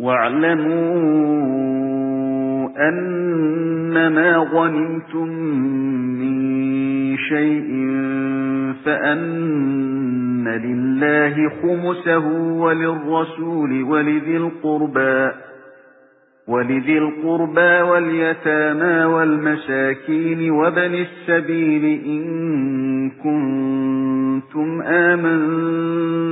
وَاعْلَمُوا أَنَّمَا غَنِمْتُم مِّن شَيْءٍ فَأَنَّ لِلَّهِ خُمُسَهُ وَلِلرَّسُولِ وَلِذِي الْقُرْبَى وَلِذِي الْقُرْبَى وَالْيَتَامَى وَالْمَسَاكِينِ وَابْنِ السَّبِيلِ إِن كُنتُمْ آمَنتُم.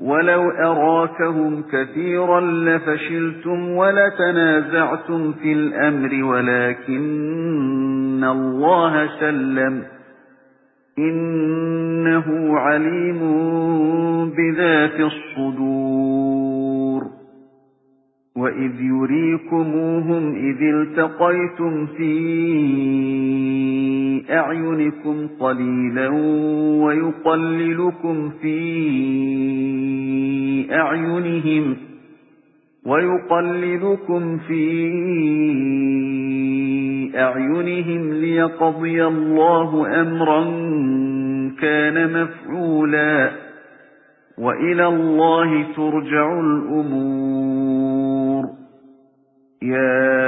وَلَوْ أَرَاكَهُمْ كَثِيرًا لَّفَشِلْتُمْ وَلَتَنَازَعْتُمْ فِي الْأَمْرِ وَلَكِنَّ اللَّهَ سَلَّمَ إِنَّهُ عَلِيمٌ بِذَاتِ الصُّدُورِ وَإِذْ يُرِيكُمُوهُمْ إِذِ الْتَقَيْتُمْ فِي أَعْيُنِكُمْ قَلِيلًا وَيُقَلِّلُكُمْ فِي أَعْيُنِهِمْ وَيُقَلِّلُكُمْ فِي أَعْيُنِهِمْ لِيَقْضِيَ اللَّهُ أَمْرًا كَانَ مَفْعُولًا وَإِلَى اللَّهِ تُرْجَعُ الْأُمُورُ. يَا